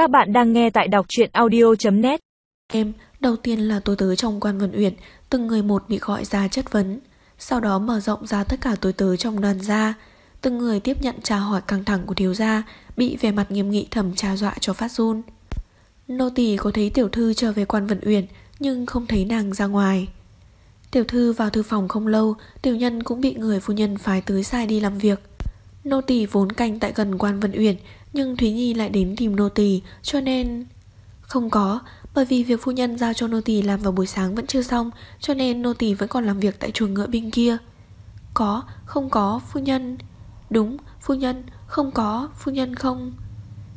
Các bạn đang nghe tại đọc truyện audio.net Em, đầu tiên là tôi tớ trong quan vận uyển, từng người một bị gọi ra chất vấn. Sau đó mở rộng ra tất cả tôi tớ trong đoàn gia. Từng người tiếp nhận tra hỏi căng thẳng của thiếu gia, bị vẻ mặt nghiêm nghị thầm tra dọa cho phát run. Nô tỳ có thấy tiểu thư trở về quan vận uyển, nhưng không thấy nàng ra ngoài. Tiểu thư vào thư phòng không lâu, tiểu nhân cũng bị người phu nhân phái tới sai đi làm việc. Nô tỳ vốn canh tại gần quan vận uyển, nhưng Thúy Nhi lại đến tìm nô tỳ, cho nên không có, bởi vì việc phu nhân giao cho nô tỳ làm vào buổi sáng vẫn chưa xong, cho nên nô tỳ vẫn còn làm việc tại chuồng ngựa bên kia. Có, không có, phu nhân. Đúng, phu nhân, không có, phu nhân không.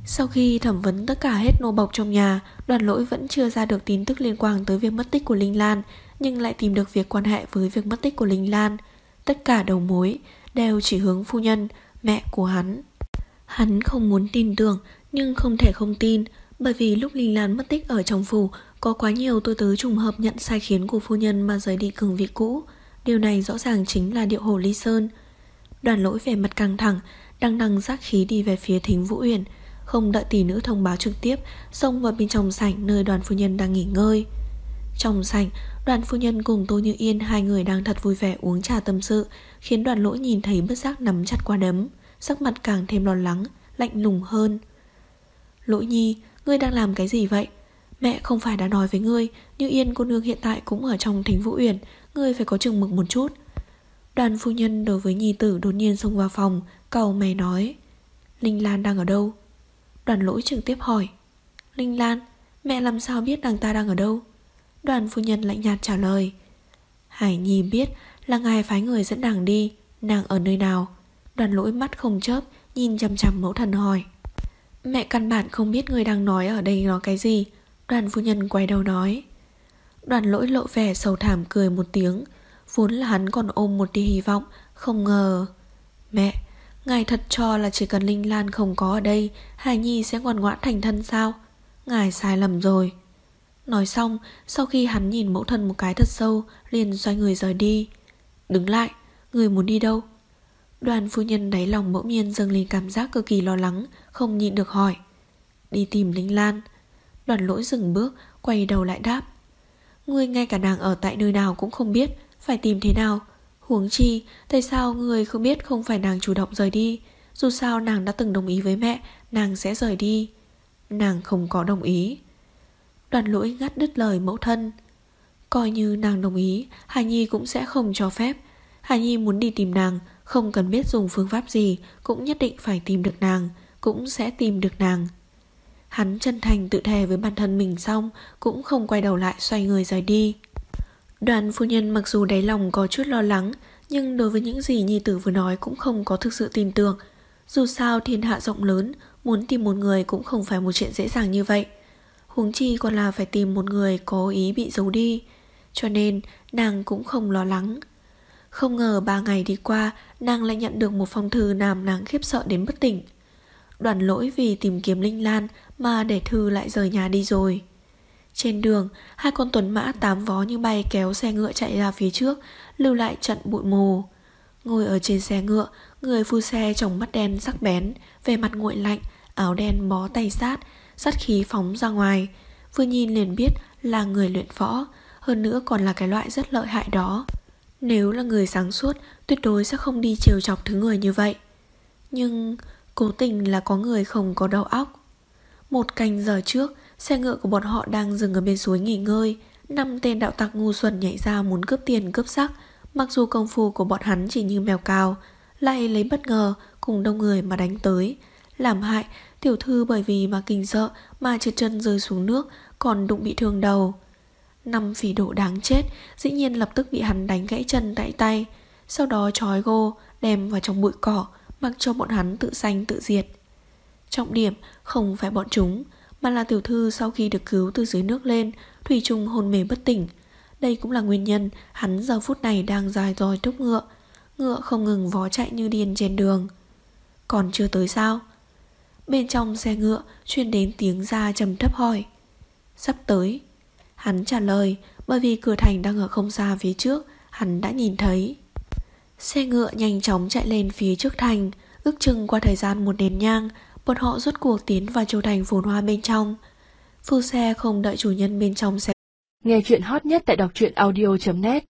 Sau khi thẩm vấn tất cả hết nô bộc trong nhà, đoàn lỗi vẫn chưa ra được tin tức liên quan tới việc mất tích của Linh Lan, nhưng lại tìm được việc quan hệ với việc mất tích của Linh Lan. Tất cả đầu mối đều chỉ hướng phu nhân, mẹ của hắn. Hắn không muốn tin tưởng, nhưng không thể không tin, bởi vì lúc Linh Lan mất tích ở trong phủ, có quá nhiều tôi tớ trùng hợp nhận sai khiến của phu nhân mà rời đi cường vị cũ. Điều này rõ ràng chính là điệu hồ ly sơn. Đoàn lỗi về mặt căng thẳng, đang đằng giác khí đi về phía thính Vũ Uyển, không đợi tỷ nữ thông báo trực tiếp, xông vào bên trong sảnh nơi đoàn phu nhân đang nghỉ ngơi. Trong sảnh, đoàn phu nhân cùng Tô Như Yên hai người đang thật vui vẻ uống trà tâm sự, khiến đoàn lỗi nhìn thấy bất giác nắm chặt qua đấm, sắc mặt càng thêm lo lắng, lạnh lùng hơn. Lỗi nhi, ngươi đang làm cái gì vậy? Mẹ không phải đã nói với ngươi, Như Yên cô nương hiện tại cũng ở trong thính Vũ Uyển, ngươi phải có chừng mực một chút. Đoàn phu nhân đối với nhi tử đột nhiên xông vào phòng, cầu mày nói. Linh Lan đang ở đâu? Đoàn lỗi trực tiếp hỏi. Linh Lan, mẹ làm sao biết nàng ta đang ở đâu? Đoàn phu nhân lạnh nhạt trả lời. Hải Nhi biết là ngài phái người dẫn nàng đi, nàng ở nơi nào? Đoàn lỗi mắt không chớp, nhìn chằm chằm mẫu thần hỏi. Mẹ căn bản không biết người đang nói ở đây nó cái gì. Đoàn phu nhân quay đầu nói. Đoàn lỗi lộ vẻ sầu thảm cười một tiếng. Vốn là hắn còn ôm một tia hy vọng, không ngờ. Mẹ, ngài thật cho là chỉ cần Linh Lan không có ở đây, Hải Nhi sẽ ngoan ngoãn thành thân sao? Ngài sai lầm rồi. Nói xong, sau khi hắn nhìn mẫu thân một cái thật sâu, liền xoay người rời đi. Đứng lại, người muốn đi đâu? Đoàn phu nhân đáy lòng mẫu miên dâng lên cảm giác cực kỳ lo lắng, không nhịn được hỏi. Đi tìm Linh Lan. Đoàn lỗi dừng bước, quay đầu lại đáp. Ngươi ngay cả nàng ở tại nơi nào cũng không biết, phải tìm thế nào. Huống chi, tại sao người không biết không phải nàng chủ động rời đi? Dù sao nàng đã từng đồng ý với mẹ, nàng sẽ rời đi. Nàng không có đồng ý. Đoàn lỗi ngắt đứt lời mẫu thân. Coi như nàng đồng ý, Hà Nhi cũng sẽ không cho phép. Hà Nhi muốn đi tìm nàng, không cần biết dùng phương pháp gì, cũng nhất định phải tìm được nàng, cũng sẽ tìm được nàng. Hắn chân thành tự thề với bản thân mình xong, cũng không quay đầu lại xoay người rời đi. Đoàn phu nhân mặc dù đáy lòng có chút lo lắng, nhưng đối với những gì Nhi Tử vừa nói cũng không có thực sự tin tưởng. Dù sao thiên hạ rộng lớn, muốn tìm một người cũng không phải một chuyện dễ dàng như vậy. Huống chi còn là phải tìm một người có ý bị giấu đi. Cho nên nàng cũng không lo lắng. Không ngờ ba ngày đi qua, nàng lại nhận được một phong thư làm nàng khiếp sợ đến bất tỉnh. Đoàn lỗi vì tìm kiếm Linh Lan mà để thư lại rời nhà đi rồi. Trên đường, hai con tuấn mã tám vó như bay kéo xe ngựa chạy ra phía trước, lưu lại trận bụi mù. Ngồi ở trên xe ngựa, người phu xe trồng mắt đen sắc bén, về mặt nguội lạnh, áo đen bó tay sát, sát khí phóng ra ngoài. Vừa nhìn liền biết là người luyện võ, hơn nữa còn là cái loại rất lợi hại đó. Nếu là người sáng suốt, tuyệt đối sẽ không đi chiều chọc thứ người như vậy. Nhưng cố tình là có người không có đầu óc. Một canh giờ trước, xe ngựa của bọn họ đang dừng ở bên suối nghỉ ngơi. Năm tên đạo tặc ngu xuẩn nhảy ra muốn cướp tiền cướp sắc. Mặc dù công phu của bọn hắn chỉ như mèo cào, lại lấy bất ngờ cùng đông người mà đánh tới. Làm hại, tiểu thư bởi vì mà kinh sợ mà trượt chân rơi xuống nước, còn đụng bị thương đầu. Năm phỉ độ đáng chết, Dĩ nhiên lập tức bị hắn đánh gãy chân tại tay. Sau đó trói gô, Đem vào trong bụi cỏ, Mặc cho bọn hắn tự sanh tự diệt. Trọng điểm, không phải bọn chúng, Mà là tiểu thư sau khi được cứu từ dưới nước lên, Thủy chung hôn mê bất tỉnh. Đây cũng là nguyên nhân Hắn giờ phút này đang dài dòi thúc ngựa. Ngựa không ngừng vó chạy như điên trên đường. Còn chưa tới sao? Bên trong xe ngựa Chuyên đến tiếng ra trầm thấp hỏi. Sắp tới Hắn trả lời bởi vì cửa thành đang ở không xa phía trước, hắn đã nhìn thấy. Xe ngựa nhanh chóng chạy lên phía trước thành, ước chừng qua thời gian một nền nhang, bọn họ rút cuộc tiến vào châu thành phồn hoa bên trong. Phu xe không đợi chủ nhân bên trong xe. Nghe chuyện hot nhất tại đọc truyện audio.net